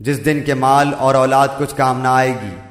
جس دن کے مال اور اولاد کچھ کام نہ آئے گی۔